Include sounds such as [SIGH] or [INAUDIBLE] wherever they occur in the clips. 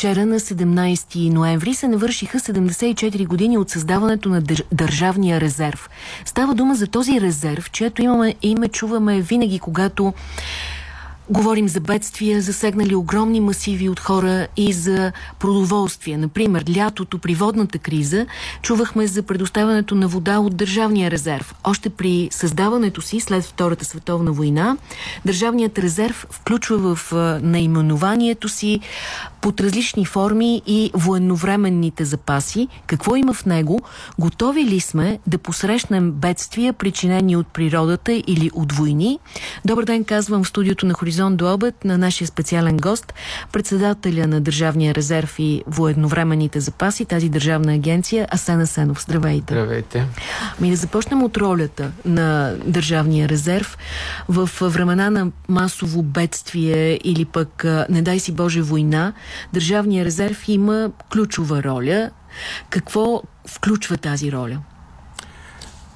Вчера на 17 ноември се навършиха 74 години от създаването на Държавния резерв. Става дума за този резерв, чието имаме, име чуваме винаги, когато Говорим за бедствия, засегнали огромни масиви от хора и за продоволствие. Например, лятото при водната криза чувахме за предоставянето на вода от Държавния резерв. Още при създаването си след Втората световна война, Държавният резерв включва в наименованието си под различни форми и военновременните запаси. Какво има в него? Готови ли сме да посрещнем бедствия, причинени от природата или от войни? Добър ден, казвам в студиото на Хоризонт до обед на нашия специален гост, председателя на Държавния резерв и военновременните запаси, тази държавна агенция, Асена Сенов. Здравейте. Здравейте. Ми да започнем от ролята на Държавния резерв в времена на масово бедствие или пък, не дай си Боже, война. Държавния резерв има ключова роля. Какво включва тази роля?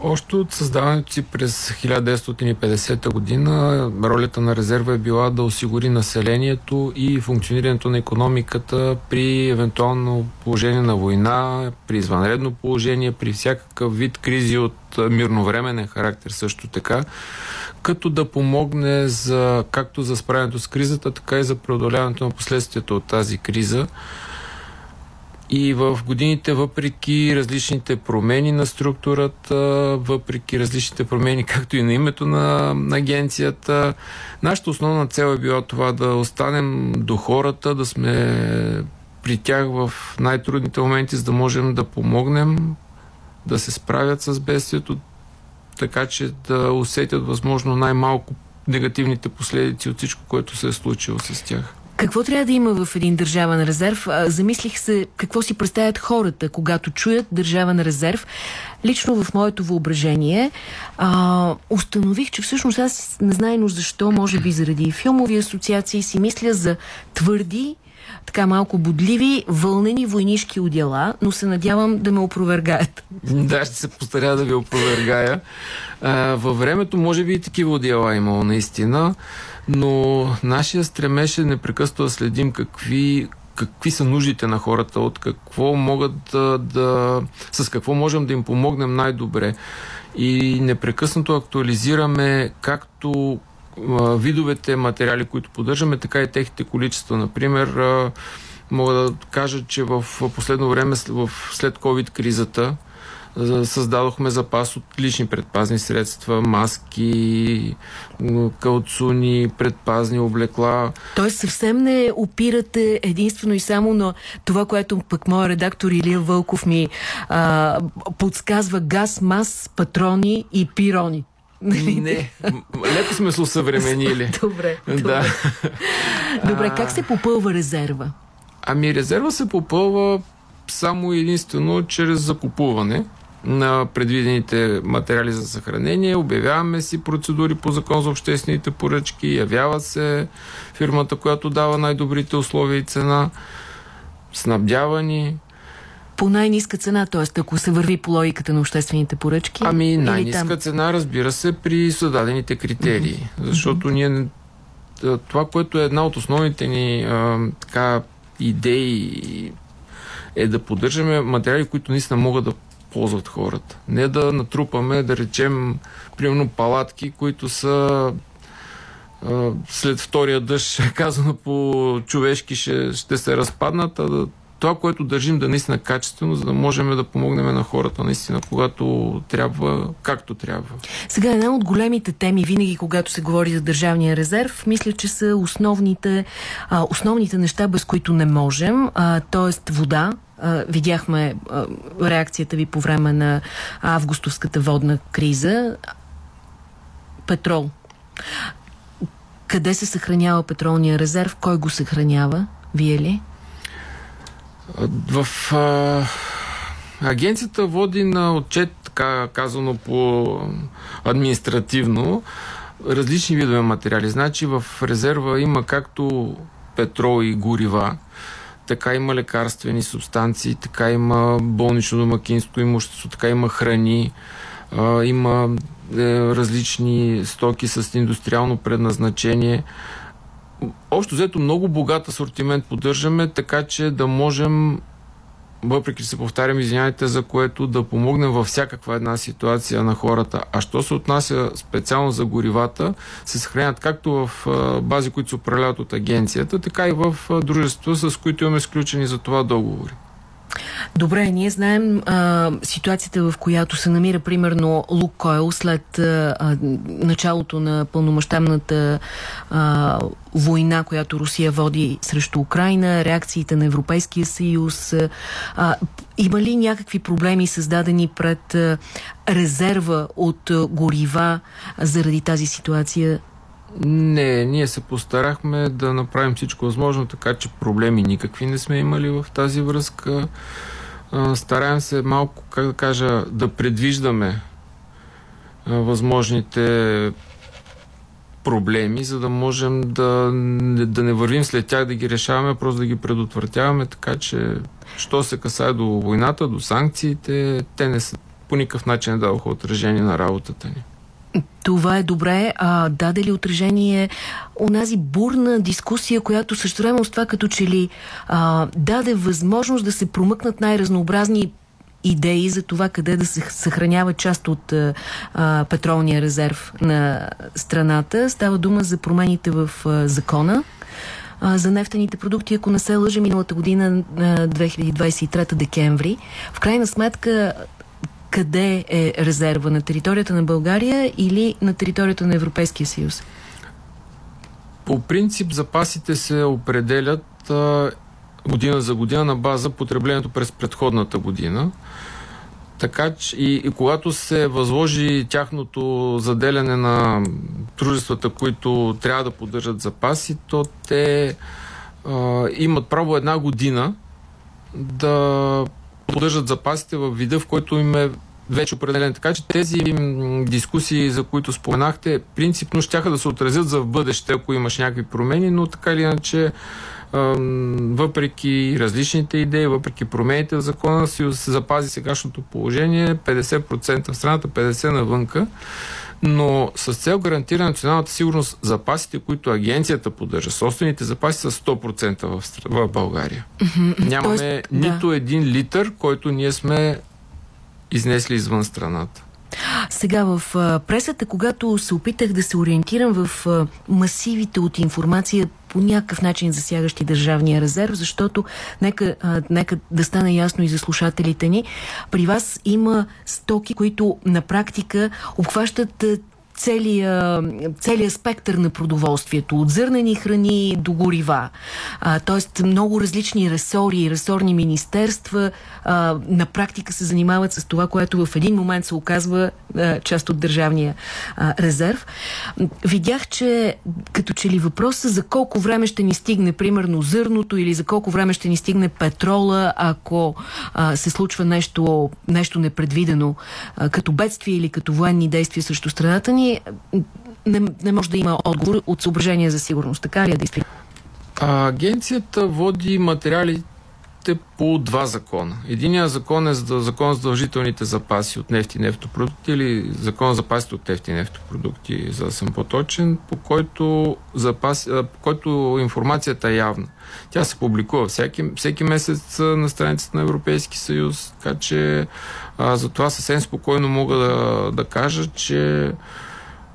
Още от създаването си през 1950 година ролята на резерва е била да осигури населението и функционирането на економиката при евентуално положение на война, при извънредно положение, при всякакъв вид кризи от мирновременен характер също така, като да помогне за, както за справянето с кризата, така и за преодоляването на последствията от тази криза. И в годините, въпреки различните промени на структурата, въпреки различните промени, както и на името на, на агенцията, нашата основна цел е била това да останем до хората, да сме при тях в най-трудните моменти, за да можем да помогнем да се справят с бедствието, така че да усетят възможно най-малко негативните последици от всичко, което се е случило с тях. Какво трябва да има в един държавен резерв? Замислих се какво си представят хората, когато чуят държавен резерв. Лично в моето въображение а, установих, че всъщност аз не знайно защо, може би заради филмови асоциации, си мисля за твърди, така малко бодливи, вълнени войнишки отдела, но се надявам да ме опровергаят. Да, ще се постаря да ви опровергая. А, във времето може би и такива отдела имало наистина но нашия стремеж е непрекъснато да следим какви, какви са нуждите на хората, от какво могат да, да с какво можем да им помогнем най-добре. И непрекъснато актуализираме както видовете материали, които поддържаме, така и техните количества. Например, мога да кажа, че в последно време, след COVID-кризата, създадохме запас от лични предпазни средства, маски, калцуни, предпазни облекла. Тоест съвсем не опирате единствено и само на това, което пък моят редактор Илия Вълков ми а, подсказва газ, мас, патрони и пирони. Не, леко сме се усъвременили. [LAUGHS] добре, добре. Да. [LAUGHS] Добре, как се попълва резерва? Ами резерва се попълва само единствено чрез закупуване на предвидените материали за съхранение, обявяваме си процедури по закон за обществените поръчки, явява се фирмата, която дава най-добрите условия и цена, снабдявани. По най-ниска цена, т.е. ако се върви по логиката на обществените поръчки? Ами най-ниска там... цена, разбира се, при създадените критерии. Mm-hmm. Защото ние това, което е една от основните ни а, така, идеи е да поддържаме материали, които наистина могат да ползват хората. Не да натрупаме, да речем, примерно палатки, които са а, след втория дъжд, [LAUGHS] казано по човешки, ще, ще се разпаднат, а да, това, което държим да наистина качествено, за да можем да помогнем на хората наистина, когато трябва, както трябва. Сега една от големите теми, винаги когато се говори за държавния резерв, мисля, че са основните, а, основните неща, без които не можем, т.е. вода, видяхме реакцията ви по време на августовската водна криза. Петрол. Къде се съхранява петролния резерв? Кой го съхранява? Вие ли? В а, агенцията води на отчет, така казано по административно, различни видове материали. Значи в резерва има както петрол и горива, така има лекарствени субстанции, така има болнично домакинство, имущество, така има храни, а, има е, различни стоки с индустриално предназначение. Общо взето много богат асортимент поддържаме, така че да можем въпреки че се повтарям, извинявайте, за което да помогнем във всякаква една ситуация на хората. А що се отнася специално за горивата, се съхраняват както в бази, които се управляват от агенцията, така и в дружества, с които имаме сключени за това договори. Добре, ние знаем а, ситуацията, в която се намира примерно Лукойл след а, началото на пълномащабната война, която Русия води срещу Украина, реакциите на Европейския съюз. А, има ли някакви проблеми създадени пред а, резерва от а, горива заради тази ситуация? Не, ние се постарахме да направим всичко възможно, така че проблеми никакви не сме имали в тази връзка. Стараем се малко, как да кажа, да предвиждаме възможните проблеми, за да можем да, да не вървим след тях да ги решаваме, просто да ги предотвратяваме, така че, що се касае до войната, до санкциите, те не са по никакъв начин не даваха отражение на работата ни. Това е добре. А даде ли отражение онази бурна дискусия, която също време с това като че ли а, даде възможност да се промъкнат най-разнообразни идеи за това къде да се съхранява част от а, петролния резерв на страната. Става дума за промените в а, закона а, за нефтените продукти, ако не се лъжа, миналата година, 2023 декември. В крайна сметка къде е резерва? На територията на България или на територията на Европейския съюз? По принцип запасите се определят а, година за година на база потреблението през предходната година. Така че и, и когато се възложи тяхното заделяне на дружествата, които трябва да поддържат запаси, то те а, имат право една година да поддържат запасите в вида, в който им е вече определен. Така че тези дискусии, за които споменахте, принципно ще да се отразят за бъдеще, ако имаш някакви промени, но така или иначе въпреки различните идеи, въпреки промените в закона, си се запази сегашното положение 50% в страната, 50% навънка. Но с цел гарантиране националната сигурност, запасите, които агенцията поддържа, собствените запаси са 100% в, в България. Нямаме Тоест, нито да. един литър, който ние сме изнесли извън страната. Сега в пресата, когато се опитах да се ориентирам в масивите от информация по някакъв начин засягащи държавния резерв, защото нека, нека да стане ясно и за слушателите ни, при вас има стоки, които на практика обхващат целия, целия спектър на продоволствието, от зърнени храни до горива. Тоест много различни ресори и ресорни министерства а, на практика се занимават с това, което в един момент се оказва а, част от държавния а, резерв. Видях, че като че ли въпроса за колко време ще ни стигне примерно зърното или за колко време ще ни стигне петрола, ако а, се случва нещо, нещо непредвидено а, като бедствие или като военни действия срещу страната ни, не, не може да има отговор от съображения за сигурност. Така ли е действително? Агенцията води материалите по два закона. Единият закон е за закон за задължителните запаси от нефти и нефтопродукти или закон за запасите от нефти и нефтопродукти, за да съм по-точен, по който, запас, по който информацията е явна. Тя се публикува всеки, всеки месец на страницата на Европейски съюз, така че а, за това съвсем спокойно мога да, да кажа, че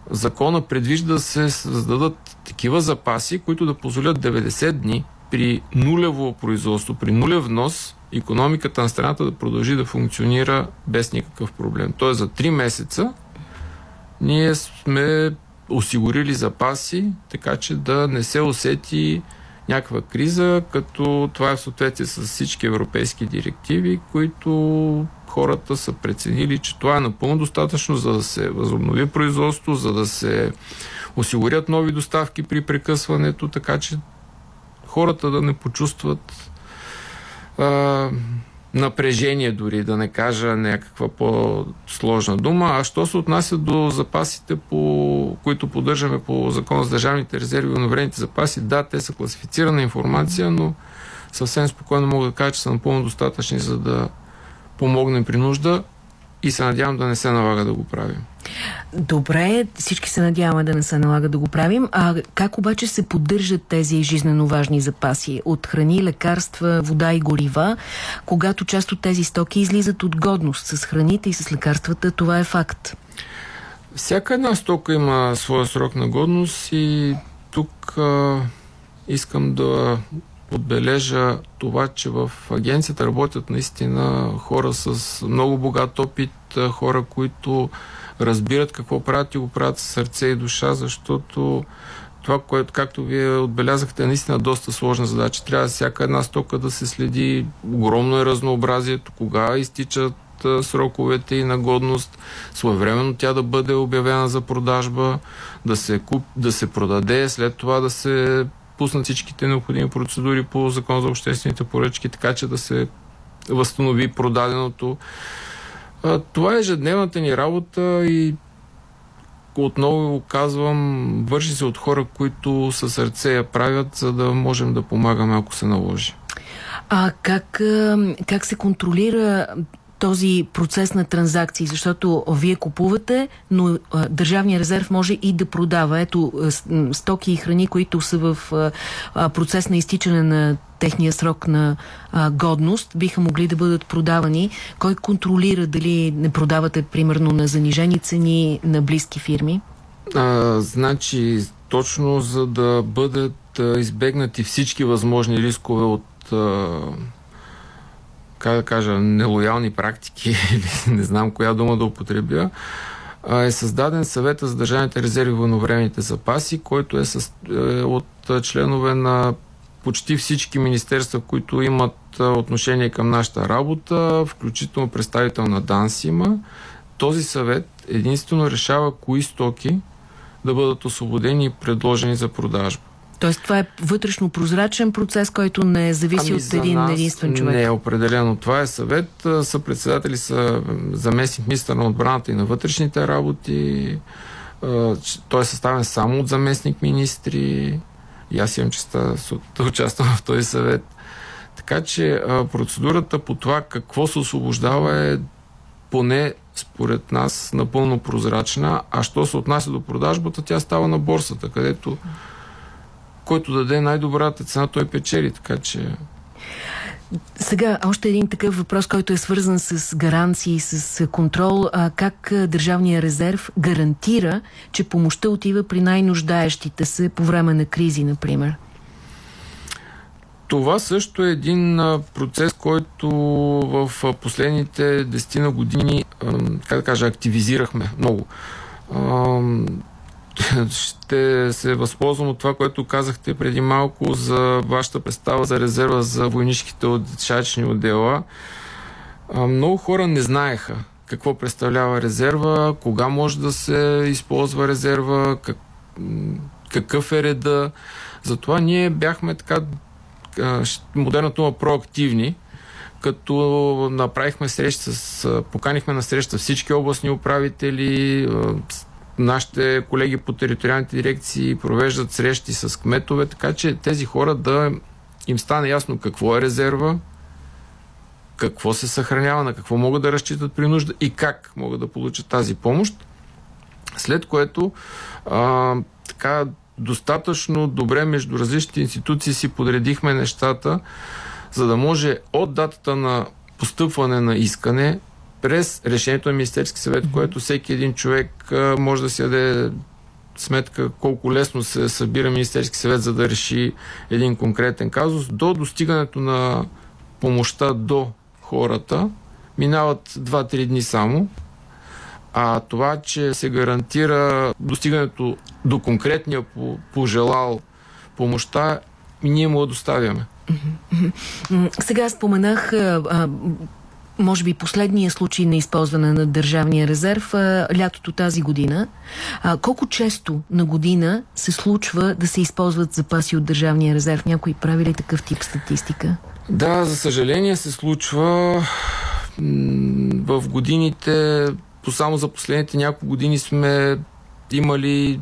закона предвижда да се създадат такива запаси, които да позволят 90 дни при нулево производство, при нулев внос, економиката на страната да продължи да функционира без никакъв проблем. Тоест за 3 месеца ние сме осигурили запаси, така че да не се усети някаква криза, като това е в съответствие с всички европейски директиви, които хората са преценили, че това е напълно достатъчно, за да се възобнови производство, за да се осигурят нови доставки при прекъсването, така че хората да не почувстват а, напрежение дори, да не кажа някаква по-сложна дума. А що се отнася до запасите, по, които поддържаме по закон за държавните резерви и оноврените запаси, да, те са класифицирана информация, но съвсем спокойно мога да кажа, че са напълно достатъчни, за да помогнем при нужда и се надявам да не се налага да го правим. Добре, всички се надяваме да не се налага да го правим. А как обаче се поддържат тези жизненно важни запаси от храни, лекарства, вода и горива, когато част от тези стоки излизат от годност с храните и с лекарствата? Това е факт. Всяка една стока има своя срок на годност и тук а, искам да отбележа това, че в агенцията работят наистина хора с много богат опит, хора, които разбират какво правят и го правят с сърце и душа, защото това, което, както вие отбелязахте, е наистина доста сложна задача. Трябва всяка една стока да се следи. Огромно е разнообразието, кога изтичат сроковете и на годност, своевременно тя да бъде обявена за продажба, да се, куп, да се продаде, след това да се пуснат всичките необходими процедури по закон за обществените поръчки, така че да се възстанови продаденото. Това е ежедневната ни работа и отново казвам, върши се от хора, които със сърце я правят, за да можем да помагаме, ако се наложи. А как, как се контролира този процес на транзакции, защото вие купувате, но а, Държавния резерв може и да продава. Ето а, стоки и храни, които са в а, процес на изтичане на техния срок на а, годност, биха могли да бъдат продавани. Кой контролира дали не продавате, примерно, на занижени цени на близки фирми? А, значи, точно за да бъдат а, избегнати всички възможни рискове от а, как да кажа, нелоялни практики, или [LAUGHS] не знам коя дума да употребя, е създаден съвета за държавните резерви военновременните запаси, който е, с, е от членове на почти всички министерства, които имат отношение към нашата работа, включително представител на ДАНС има. Този съвет единствено решава кои стоки да бъдат освободени и предложени за продажба. Тоест това е вътрешно прозрачен процес, който не зависи ами от един единствен човек. Не е определено. Това е съвет. Съпредседатели са заместник министър на отбраната и на вътрешните работи. Той е съставен само от заместник министри. И аз имам честа да [LAUGHS] участвам в този съвет. Така че процедурата по това какво се освобождава е поне според нас напълно прозрачна, а що се отнася до продажбата, тя става на борсата, където който даде най-добрата цена, той печели, така че... Сега, още един такъв въпрос, който е свързан с гаранции, с контрол. А как Държавния резерв гарантира, че помощта отива при най-нуждаещите се по време на кризи, например? Това също е един процес, който в последните десетина години, как да кажа, активизирахме много ще се възползвам от това, което казахте преди малко за вашата представа за резерва за войнишките от шачни отдела. Много хора не знаеха какво представлява резерва, кога може да се използва резерва, как, какъв е реда. Затова ние бяхме така модерната дума проактивни, като направихме среща с, поканихме на среща всички областни управители, Нашите колеги по териториалните дирекции провеждат срещи с кметове, така че тези хора да им стане ясно какво е резерва, какво се съхранява, на какво могат да разчитат при нужда и как могат да получат тази помощ. След което а, така достатъчно добре между различните институции си подредихме нещата, за да може от датата на постъпване на искане през решението на Министерски съвет, което всеки един човек може да си даде сметка колко лесно се събира Министерски съвет, за да реши един конкретен казус, до достигането на помощта до хората, минават 2-3 дни само. А това, че се гарантира достигането до конкретния пожелал помощта, ние му я доставяме. Сега споменах може би последния случай на използване на държавния резерв а, лятото тази година. А, колко често на година се случва да се използват запаси от държавния резерв? Някой прави ли такъв тип статистика? Да, за съжаление се случва в годините, по само за последните няколко години сме имали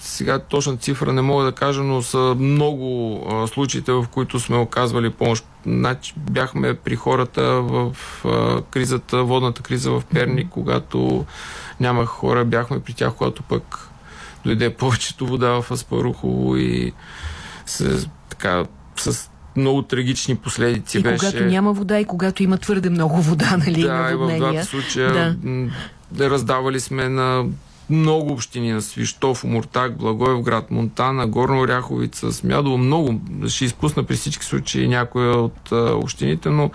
сега точна цифра не мога да кажа, но са много а, случаите, в които сме оказвали помощ Значи, бяхме при хората в а, кризата, водната криза в Перник, когато нямах хора, бяхме при тях, когато пък дойде повечето вода в Аспарухово и се, така, с много трагични последици и беше. когато няма вода и когато има твърде много вода, нали? Да, и в двата случая да. раздавали сме на много общини на Свищов, Муртак, Благоевград, Монтана, Горна Оряховица, Смядово, много. Ще изпусна при всички случаи някоя от а, общините, но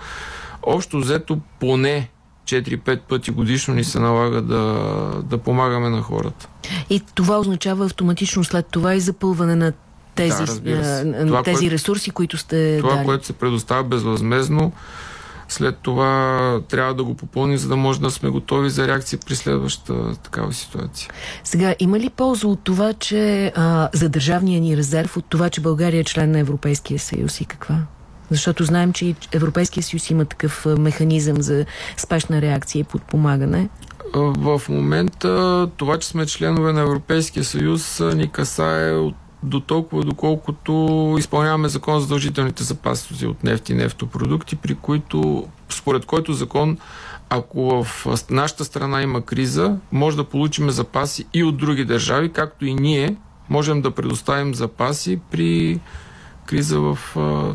общо взето поне 4-5 пъти годишно ни се налага да, да помагаме на хората. И това означава автоматично след това и запълване на тези, да, това, тези което, ресурси, които сте Това, дали. което се предоставя безвъзмезно, след това трябва да го попълни, за да може да сме готови за реакция при следващата такава ситуация. Сега, има ли полза от това, че а, за държавния ни резерв, от това, че България е член на Европейския съюз и каква? Защото знаем, че Европейския съюз има такъв механизъм за спешна реакция и подпомагане. В момента това, че сме членове на Европейския съюз, ни касае от до толкова, доколкото изпълняваме закон за задължителните запаси от нефти и нефтопродукти, при които, според който закон, ако в нашата страна има криза, може да получим запаси и от други държави, както и ние можем да предоставим запаси при криза в а,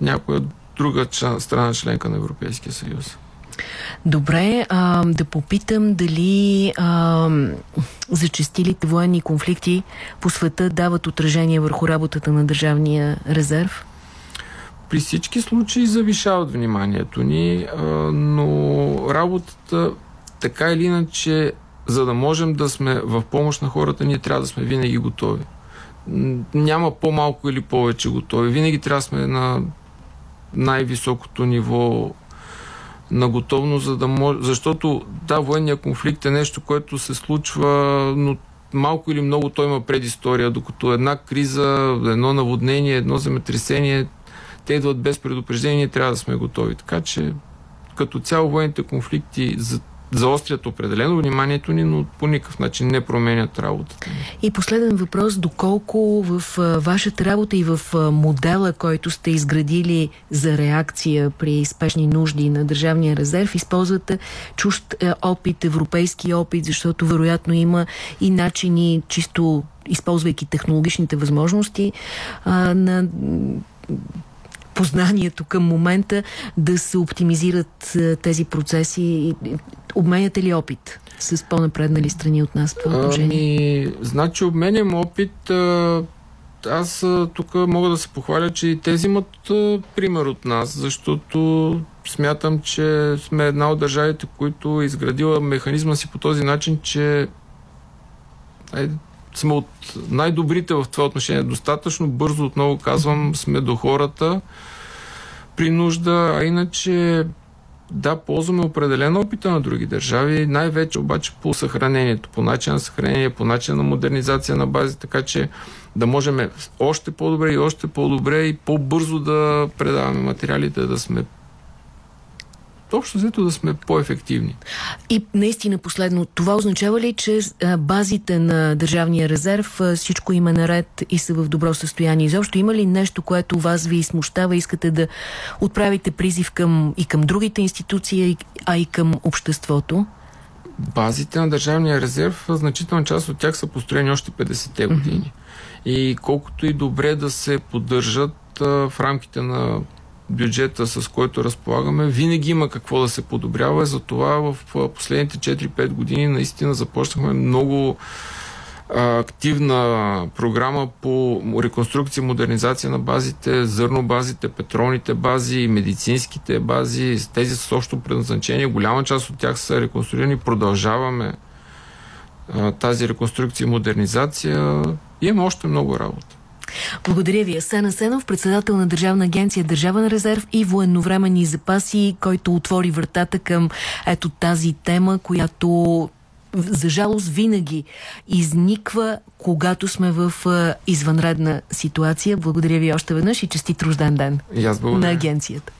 някоя друга страна членка на Европейския съюз. Добре, а, да попитам дали а, зачастилите военни конфликти по света дават отражение върху работата на Държавния резерв? При всички случаи завишават вниманието ни, а, но работата така или иначе, за да можем да сме в помощ на хората, ние трябва да сме винаги готови. Няма по-малко или повече готови. Винаги трябва да сме на най-високото ниво на готовност, за да може... Защото, да, военния конфликт е нещо, което се случва, но малко или много той има предистория, докато една криза, едно наводнение, едно земетресение, те идват без предупреждение, трябва да сме готови. Така че, като цяло военните конфликти за заострят определено вниманието ни, но по никакъв начин не променят работата. И последен въпрос, доколко в вашата работа и в модела, който сте изградили за реакция при спешни нужди на Държавния резерв, използвате чужд опит, европейски опит, защото вероятно има и начини, чисто използвайки технологичните възможности на познанието към момента да се оптимизират тези процеси? Обменяте ли опит с по-напреднали страни от нас в това положение? Ами, значи обменям опит. Аз тук мога да се похваля, че и те имат пример от нас, защото смятам, че сме една от държавите, които е изградила механизма си по този начин, че сме от най-добрите в това отношение. Достатъчно бързо, отново казвам, сме до хората при нужда, а иначе да, ползваме определено опита на други държави, най-вече обаче по съхранението, по начин на съхранение, по начин на модернизация на бази, така че да можем още по-добре и още по-добре и по-бързо да предаваме материалите, да сме общо взето да сме по-ефективни. И наистина последно, това означава ли, че базите на Държавния резерв всичко има наред и са в добро състояние? Изобщо има ли нещо, което вас ви смущава, искате да отправите призив към, и към другите институции, а и към обществото? Базите на Държавния резерв, значителна част от тях са построени още 50-те години. Mm-hmm. И колкото и добре да се поддържат в рамките на бюджета, с който разполагаме, винаги има какво да се подобрява. Затова в последните 4-5 години наистина започнахме много активна програма по реконструкция и модернизация на базите, зърнобазите, петролните бази, медицинските бази, тези с общо предназначение. Голяма част от тях са реконструирани. Продължаваме тази реконструкция и модернизация. Имаме още много работа. Благодаря ви. Асена Сенов, председател на Държавна агенция Държавен резерв и военновременни запаси, който отвори вратата към ето тази тема, която за жалост винаги изниква, когато сме в извънредна ситуация. Благодаря ви още веднъж и честит рожден ден и аз на агенцията.